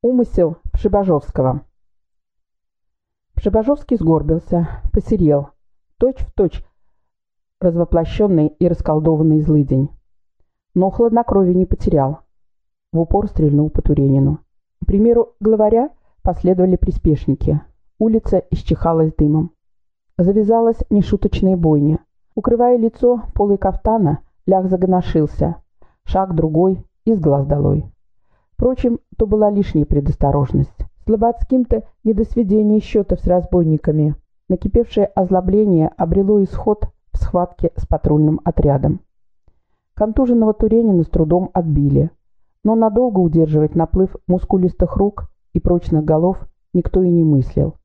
Умысел Пшибажовского. Пшибажовский сгорбился, посерел, точь-в-точь развоплощенный и расколдованный злыдень. Но хладнокровие не потерял. В упор стрельнул по Туренину. К примеру главаря последовали приспешники. Улица исчихалась дымом. Завязалась нешуточная бойня. Укрывая лицо полой кафтана, ляг загоношился. Шаг другой, из глаз долой. Впрочем, то была лишняя предосторожность. Слободским-то недосведение счетов с разбойниками. Накипевшее озлобление обрело исход в схватке с патрульным отрядом. Контуженного Туренина с трудом отбили, но надолго удерживать наплыв мускулистых рук и прочных голов никто и не мыслил.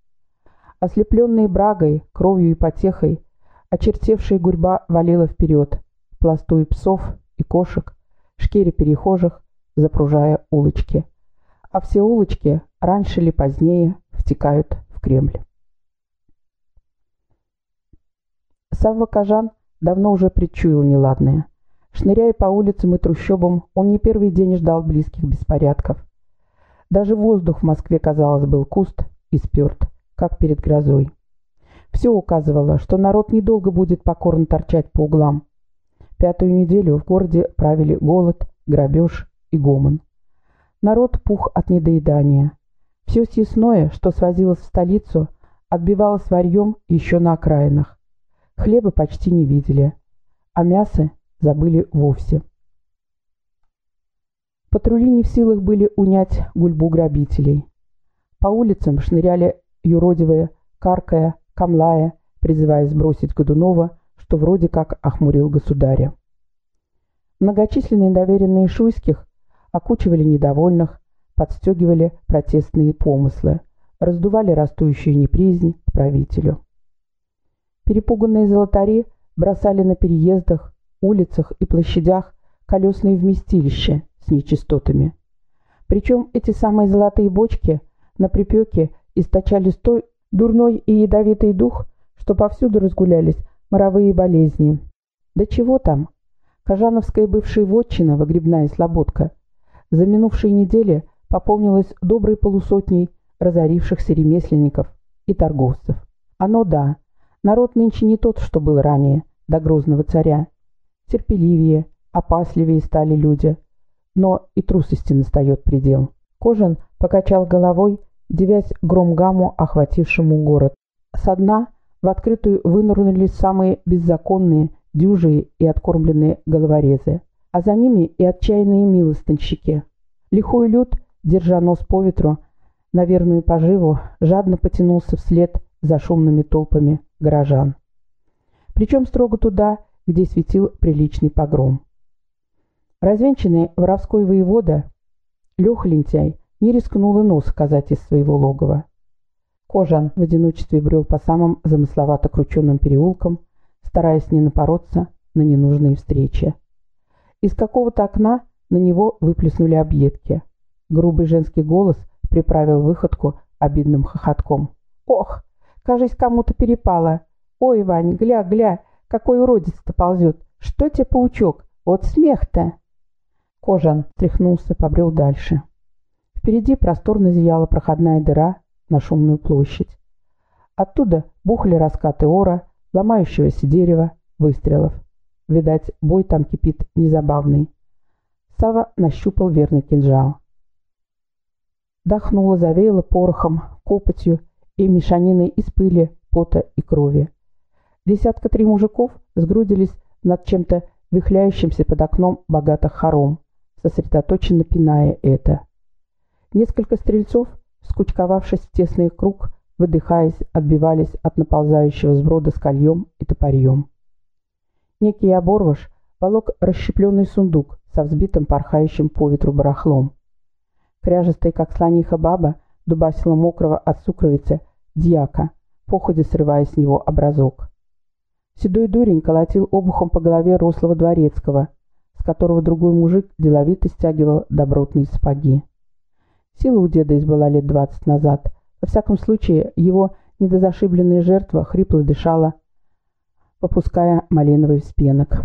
Ослепленные брагой, кровью и потехой, очертевшая гурьба валила вперед, пластуя псов и кошек, шкере перехожих, запружая улочки. А все улочки раньше или позднее втекают в Кремль. Савва Кажан давно уже предчуял неладное. Шныряя по улицам и трущобам, он не первый день ждал близких беспорядков. Даже воздух в Москве, казалось, был куст и сперт, как перед грозой. Все указывало, что народ недолго будет покорно торчать по углам. Пятую неделю в городе правили голод, грабеж и гомон. Народ пух от недоедания. Все съестное, что свозилось в столицу, отбивалось варьем еще на окраинах. Хлеба почти не видели, а мясо забыли вовсе. Патрули не в силах были унять гульбу грабителей. По улицам шныряли юродивые, каркая, камлая, призывая сбросить Годунова, что вроде как охмурил государя. Многочисленные доверенные Шуйских окучивали недовольных, подстегивали протестные помыслы, раздували растущую неприязнь к правителю. Перепуганные золотари бросали на переездах, улицах и площадях колесные вместилища с нечистотами. Причем эти самые золотые бочки на припеке источали столь дурной и ядовитый дух, что повсюду разгулялись моровые болезни. Да чего там? Кожановская бывшая вотчина, выгребная слободка, за минувшие недели пополнилась доброй полусотней разорившихся ремесленников и торговцев. Оно да, Народ нынче не тот, что был ранее, до грозного царя. Терпеливее, опасливее стали люди. Но и трусости настает предел. Кожан покачал головой, девясь громгаму, охватившему город. Со дна в открытую вынырнули самые беззаконные, дюжие и откормленные головорезы, а за ними и отчаянные милостынщики. Лихой люд, держа нос по ветру, на верную поживу, жадно потянулся вслед за шумными толпами горожан. Причем строго туда, где светил приличный погром. Развенчанный воровской воевода Леха Лентяй не рискнул и нос сказать из своего логова. Кожан в одиночестве брел по самым замысловато крученным переулкам, стараясь не напороться на ненужные встречи. Из какого-то окна на него выплеснули объедки. Грубый женский голос приправил выходку обидным хохотком. «Ох, Кажись, кому-то перепало. Ой, Вань, гля, гля, какой уродец-то ползет. Что тебе, паучок? Вот смех-то!» Кожан тряхнулся, побрел дальше. Впереди просторно зияла проходная дыра на шумную площадь. Оттуда бухали раскаты ора, ломающегося дерева, выстрелов. Видать, бой там кипит незабавный. Сава нащупал верный кинжал. Дохнуло, завеяло порохом, копотью и мешаниной из пыли, пота и крови. Десятка три мужиков сгрудились над чем-то вихляющимся под окном богатых хором, сосредоточенно пиная это. Несколько стрельцов, скучковавшись в тесный круг, выдыхаясь, отбивались от наползающего сброда с и топорьем. Некий оборвыш волок расщепленный сундук со взбитым порхающим по ветру барахлом. Кряжестая, как слониха баба, дубасила мокрого от сукровицы дьяка, походе срывая с него образок. Седой дурень колотил обухом по голове рослого дворецкого, с которого другой мужик деловито стягивал добротные сапоги. Сила у деда избыла лет двадцать назад. Во всяком случае, его недозашибленная жертва хрипло дышала, попуская малиновый вспенок.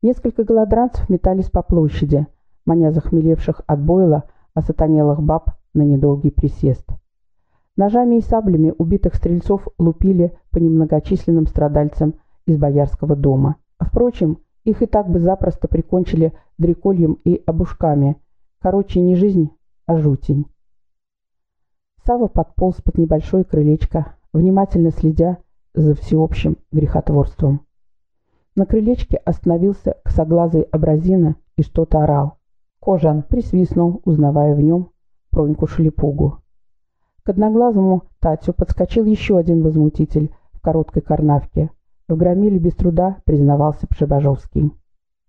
Несколько голодранцев метались по площади, маня захмелевших от бойла, осатанелых баб на недолгий присест. Ножами и саблями убитых стрельцов лупили по немногочисленным страдальцам из боярского дома. Впрочем, их и так бы запросто прикончили дрекольем и обушками. Короче, не жизнь, а жутень. Сава подполз под небольшое крылечко, внимательно следя за всеобщим грехотворством. На крылечке остановился косоглазый абразина и что-то орал. Кожан присвистнул, узнавая в нем Проньку Шелепугу. К одноглазому Татю подскочил еще один возмутитель в короткой карнавке. В громиле без труда признавался Пшебажовский.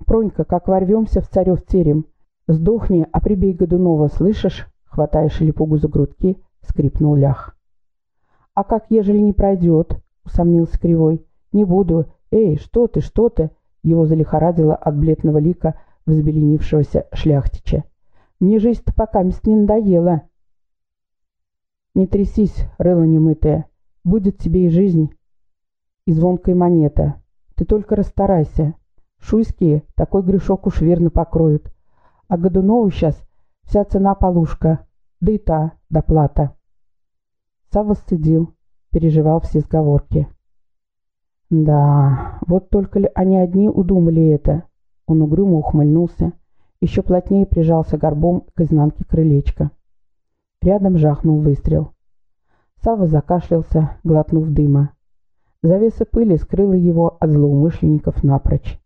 «Пронька, как ворвемся в царев терем, сдохни, а прибей Годунова, слышишь?» Хватая Шелепугу за грудки, скрипнул лях. «А как, ежели не пройдет?» — усомнился Кривой. «Не буду. Эй, что ты, что ты?» Его залихорадило от бледного лика взбеленившегося шляхтича. «Мне жизнь-то пока мест не надоела». Не трясись, рыло немытое. Будет тебе и жизнь, и звонкая монета. Ты только расстарайся. Шуйские такой грешок уж верно покроют. А Годунову сейчас вся цена полушка, да и та доплата. Савва стыдил, переживал все сговорки. Да, вот только ли они одни удумали это. Он угрюмо ухмыльнулся, еще плотнее прижался горбом к изнанке крылечка. Рядом жахнул выстрел. Сава закашлялся, глотнув дыма. Завеса пыли скрыла его от злоумышленников напрочь.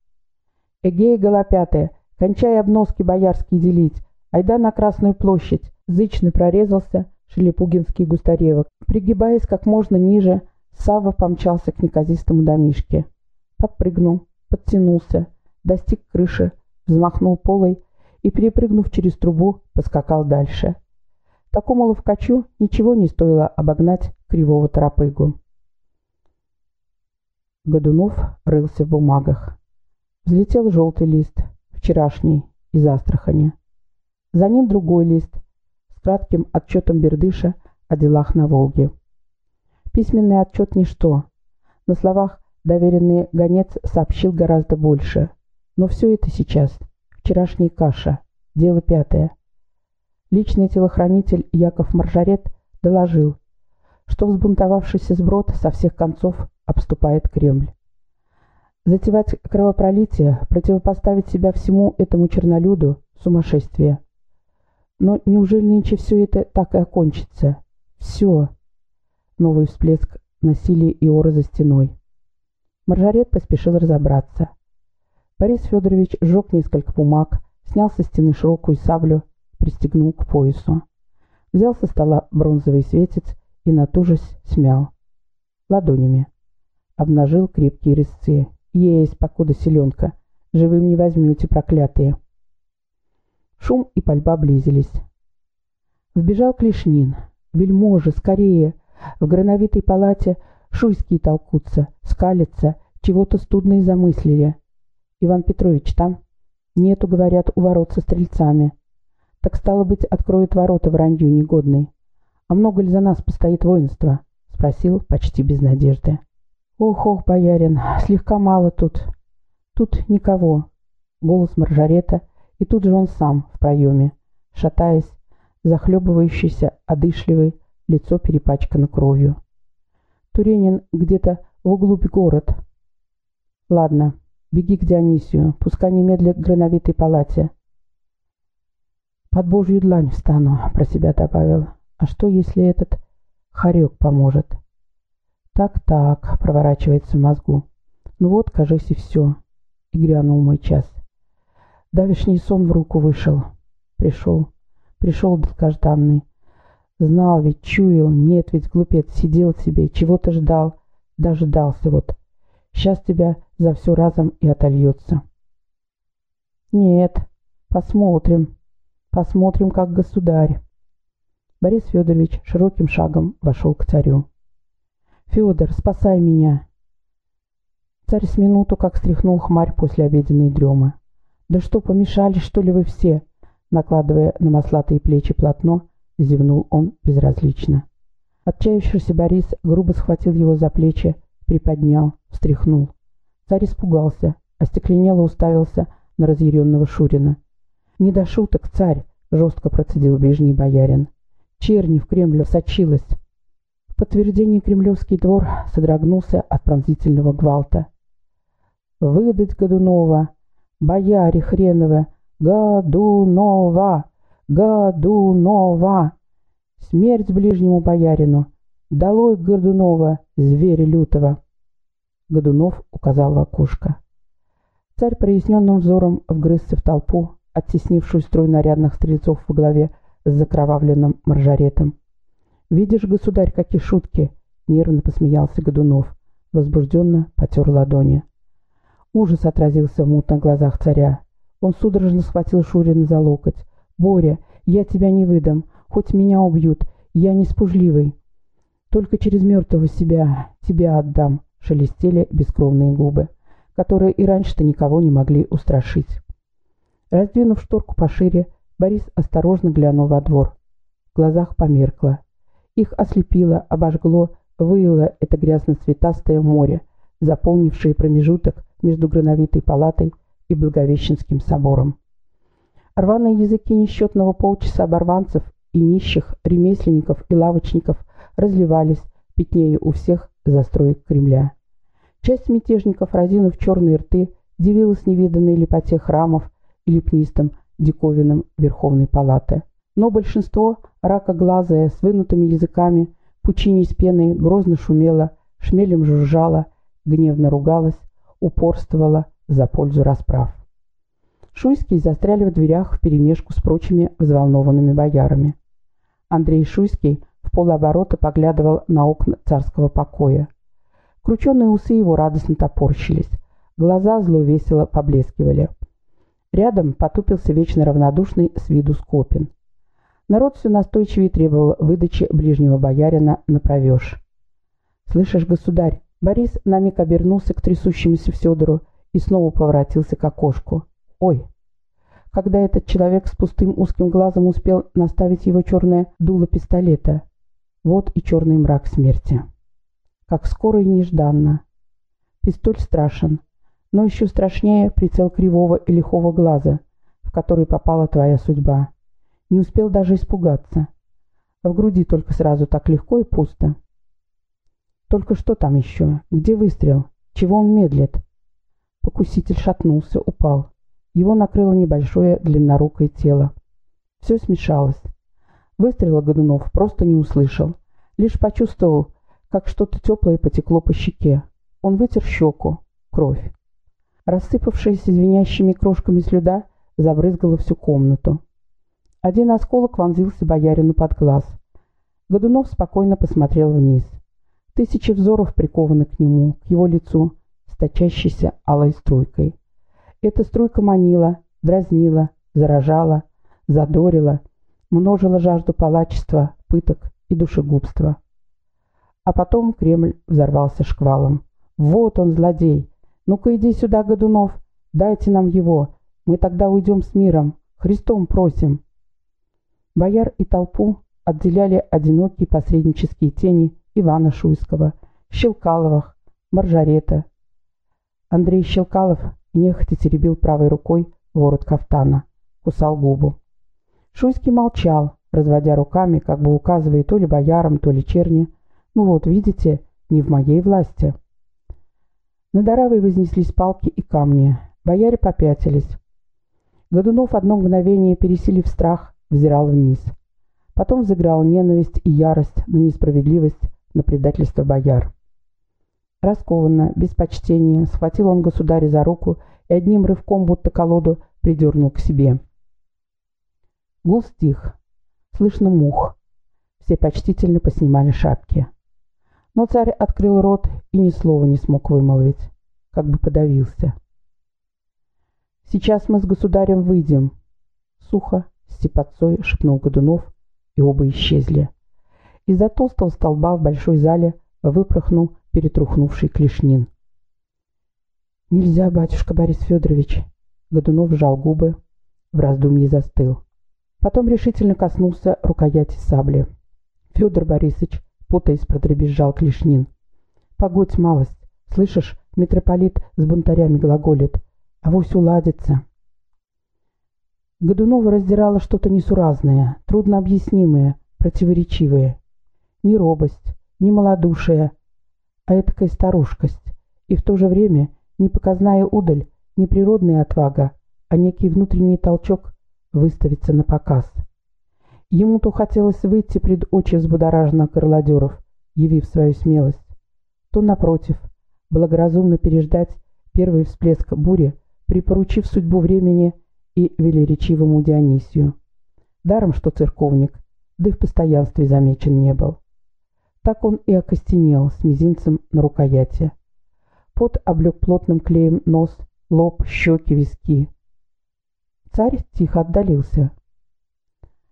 «Эгея голопятая, кончай обноски боярские делить, айда на Красную площадь!» Зычно прорезался шелепугинский густаревок. Пригибаясь как можно ниже, Сава помчался к неказистому домишке. Подпрыгнул, подтянулся, достиг крыши, взмахнул полой и, перепрыгнув через трубу, поскакал дальше. Такому ловкачу ничего не стоило обогнать кривого торопыгу. Годунов рылся в бумагах. Взлетел желтый лист, вчерашний, из Астрахани. За ним другой лист кратким отчетом Бердыша о делах на Волге. Письменный отчет – ничто. На словах доверенный гонец сообщил гораздо больше. Но все это сейчас. Вчерашняя каша. Дело пятое. Личный телохранитель Яков Маржарет доложил, что взбунтовавшийся сброд со всех концов обступает Кремль. Затевать кровопролитие, противопоставить себя всему этому чернолюду – сумасшествие. Но неужели нынче все это так и окончится? Все. Новый всплеск насилия и ора за стеной. Маржарет поспешил разобраться. Борис Федорович сжег несколько бумаг, снял со стены широкую саблю пристегнул к поясу. Взял со стола бронзовый светец и, натужись, смял. Ладонями. Обнажил крепкие резцы. Есть, покуда селенка. Живым не возьмете, проклятые. Шум и пальба близились. Вбежал Клешнин. Вельможи, скорее! В грановитой палате шуйские толкутся, скалятся, чего-то студное замыслили. Иван Петрович там? Нету, говорят, у ворот со стрельцами. Так стало быть, откроет ворота вранью негодной. А много ли за нас постоит воинство? Спросил почти без надежды. Ох, ох, боярин, слегка мало тут. Тут никого. Голос Маржарета, и тут же он сам в проеме, шатаясь, захлебывающийся, одышливый, лицо перепачкано кровью. Туренин где-то в углу город. Ладно, беги к Дионисию, пускай немедля к грановитой палате. «Под божью длань встану», — про себя добавил. «А что, если этот хорек поможет?» «Так-так», — проворачивается в мозгу. «Ну вот, кажись, и все». И грянул мой час. Давишний сон в руку вышел. Пришел. Пришел долгожданный. Знал ведь, чуял, нет ведь, глупец, сидел себе, чего-то ждал. Дождался вот. Сейчас тебя за все разом и отольется. Нет, посмотрим. Посмотрим, как государь. Борис Федорович широким шагом вошел к царю. «Федор, спасай меня!» Царь с минуту как стряхнул хмарь после обеденной дремы. «Да что, помешали, что ли, вы все?» Накладывая на маслатые плечи полотно, зевнул он безразлично. Отчаявшийся Борис грубо схватил его за плечи, приподнял, встряхнул. Царь испугался, остекленело уставился на разъяренного Шурина. «Не до шуток, царь!» — жестко процедил ближний боярин. «Черни в Кремле сочилась!» В подтверждение кремлевский двор содрогнулся от пронзительного гвалта. «Выдать Годунова! Бояре хреновы! Годунова! Годунова! Смерть ближнему боярину! Долой Годунова, зверя лютого!» Годунов указал в окошко. Царь проясненным взором вгрызся в толпу, оттеснившую строй нарядных стрельцов во главе с закровавленным маржаретом. «Видишь, государь, какие шутки!» — нервно посмеялся Годунов, возбужденно потер ладони. Ужас отразился в мутных глазах царя. Он судорожно схватил Шурина за локоть. «Боря, я тебя не выдам, хоть меня убьют, я не спужливый. Только через мертвого себя тебя отдам», — шелестели бескровные губы, которые и раньше-то никого не могли устрашить. Раздвинув шторку пошире, Борис осторожно глянул во двор. В глазах померкло. Их ослепило, обожгло, выяло это грязно-цветастое море, заполнившее промежуток между Грановитой палатой и Благовещенским собором. Рваные языки несчетного полчаса оборванцев и нищих, ремесленников и лавочников разливались, пятнее у всех застроек Кремля. Часть мятежников, разинув черные рты, дивилась невиданной лепоте храмов и лепнистым диковинам Верховной Палаты. Но большинство, ракоглазое, с вынутыми языками, пучине с пеной, грозно шумело, шмелем жужжало, гневно ругалось, упорствовало за пользу расправ. Шуйские застряли в дверях вперемешку с прочими взволнованными боярами. Андрей Шуйский в полоборота поглядывал на окна царского покоя. Крученные усы его радостно топорщились, глаза зло весело поблескивали. Рядом потупился вечно равнодушный с виду Скопин. Народ все настойчивее требовал выдачи ближнего боярина на провеж. «Слышишь, государь?» Борис на миг обернулся к трясущемуся Федору и снова поворотился к окошку. «Ой!» Когда этот человек с пустым узким глазом успел наставить его черное дуло пистолета. Вот и черный мрак смерти. Как скоро и нежданно. Пистоль страшен, но еще страшнее прицел кривого и лихого глаза, в который попала твоя судьба. Не успел даже испугаться. В груди только сразу так легко и пусто. Только что там еще? Где выстрел? Чего он медлит? Покуситель шатнулся, упал. Его накрыло небольшое длиннорукое тело. Все смешалось. Выстрела Годунов просто не услышал. Лишь почувствовал, как что-то теплое потекло по щеке. Он вытер щеку. Кровь. Рассыпавшаяся звенящими крошками слюда забрызгала всю комнату. Один осколок вонзился боярину под глаз. Годунов спокойно посмотрел вниз. Тысячи взоров прикованы к нему, к его лицу, сточащейся алой струйкой. Эта струйка манила, дразнила, заражала, задорила, множила жажду палачества, пыток и душегубства. А потом Кремль взорвался шквалом. «Вот он, злодей! Ну-ка иди сюда, Годунов! Дайте нам его! Мы тогда уйдем с миром! Христом просим!» Бояр и толпу отделяли одинокие посреднические тени Ивана Шуйского, Щелкаловых, Маржарета. Андрей Щелкалов нехотя теребил правой рукой ворот кафтана, кусал губу. Шуйский молчал, разводя руками, как бы указывая то ли боярам, то ли черни. «Ну вот, видите, не в моей власти». Над Аравой вознеслись палки и камни. Бояре попятились. Годунов одно мгновение, пересилив страх, взирал вниз. Потом взыграл ненависть и ярость на несправедливость, на предательство бояр. Раскованно, без почтения, схватил он государя за руку и одним рывком, будто колоду, придернул к себе. Гул стих. Слышно мух. Все почтительно поснимали шапки. Но царь открыл рот и ни слова не смог вымолвить, как бы подавился. «Сейчас мы с государем выйдем», — сухо, степотцой шепнул Годунов, и оба исчезли. Из-за толстого столба в большой зале выпорхнул перетрухнувший Клешнин. «Нельзя, батюшка Борис Федорович!» Годунов сжал губы, в раздумье застыл. Потом решительно коснулся рукояти сабли. «Федор Борисович!» — путаясь, продребезжал Клешнин. «Погодь малость! Слышишь, митрополит с бунтарями глаголит. а Авось уладится!» Годунова раздирало что-то несуразное, труднообъяснимое, противоречивое. Ни робость, ни малодушие, а этакая старушкость, и в то же время не показная удаль, не природная отвага, а некий внутренний толчок выставиться на показ. Ему то хотелось выйти пред очи взбудораженных горлодеров, явив свою смелость, то, напротив, благоразумно переждать первый всплеск бури, припоручив судьбу времени и велеречивому Дионисию. Даром, что церковник, да и в постоянстве замечен не был. Так он и окостенел с мизинцем на рукояти. Пот облег плотным клеем нос, лоб, щеки, виски. Царь тихо отдалился.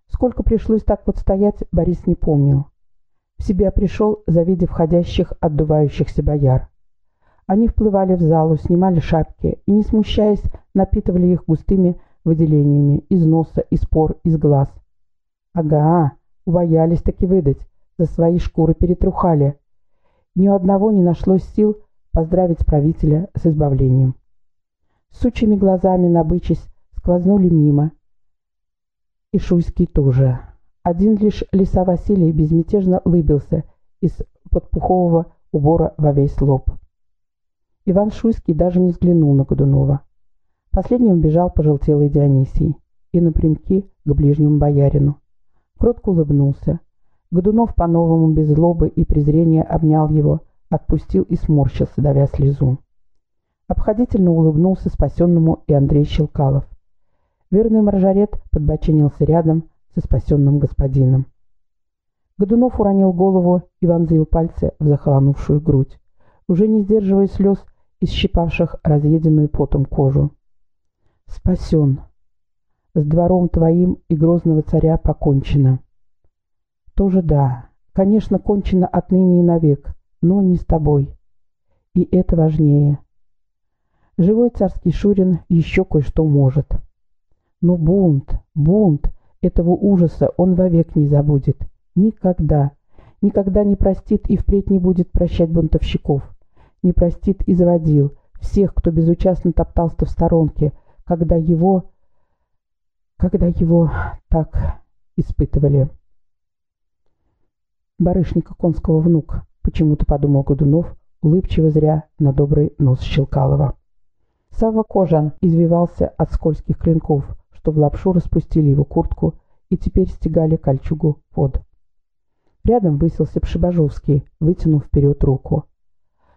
Сколько пришлось так вот стоять, Борис не помнил. В себя пришел, завидев входящих, отдувающихся бояр. Они вплывали в залу, снимали шапки и, не смущаясь, напитывали их густыми выделениями из носа, из пор, из глаз. Ага, убоялись таки выдать, за свои шкуры перетрухали. Ни у одного не нашлось сил поздравить правителя с избавлением. Сучьими глазами, набычись, сквознули мимо. И Шуйский тоже. Один лишь лиса Василий безмятежно улыбился из-под пухового убора во весь лоб. Иван Шуйский даже не взглянул на Годунова. Последним бежал пожелтелый Дионисий и напрямки к ближнему боярину. Кротко улыбнулся. Годунов по-новому без злобы и презрения обнял его, отпустил и сморщился, давя слезу. Обходительно улыбнулся спасенному и Андрей Щелкалов. Верный маржарет подбоченился рядом со спасенным господином. Годунов уронил голову и вонзил пальцы в захолонувшую грудь, уже не сдерживая слез, исщипавших разъеденную потом кожу. «Спасен. С двором твоим и грозного царя покончено». «Тоже да. Конечно, кончено отныне и навек, но не с тобой. И это важнее. Живой царский Шурин еще кое-что может. Но бунт, бунт, этого ужаса он вовек не забудет. Никогда. Никогда не простит и впредь не будет прощать бунтовщиков. Не простит и заводил всех, кто безучастно топтался в сторонке, когда его... когда его так испытывали. Барышника конского внук, почему-то подумал Годунов, улыбчиво зря на добрый нос Щелкалова. Савва Кожан извивался от скользких клинков, что в лапшу распустили его куртку и теперь стегали кольчугу под. Рядом высился Пшибажовский, вытянув вперед руку.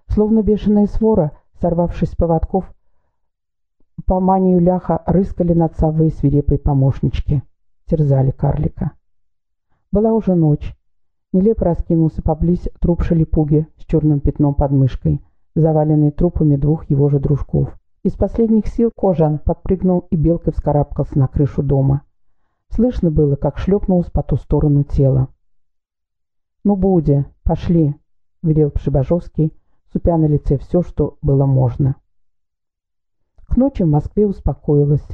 Словно бешеная свора, сорвавшись с поводков, по манию ляха рыскали над Саввой свирепые помощнички, терзали карлика. Была уже ночь. Нелепо раскинулся поблизь труп шалипуги с черным пятном под мышкой, заваленный трупами двух его же дружков. Из последних сил Кожан подпрыгнул и белкой вскарабкался на крышу дома. Слышно было, как шлепнулось по ту сторону тела. «Ну, Буди, пошли», — велел Пшибажовский, супя на лице все, что было можно. К ночи в Москве успокоилась.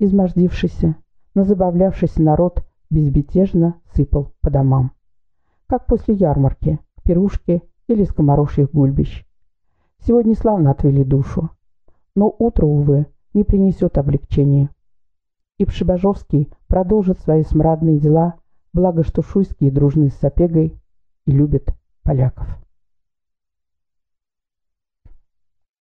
Измождившийся, назабавлявшийся народ безбетежно сыпал по домам. Как после ярмарки, пирушки или скоморожьих гульбищ. Сегодня славно отвели душу. Но утро, увы, не принесет облегчения. И Пшибажовский продолжит свои смрадные дела, благо что шуйские дружны с Сапегой и любят поляков.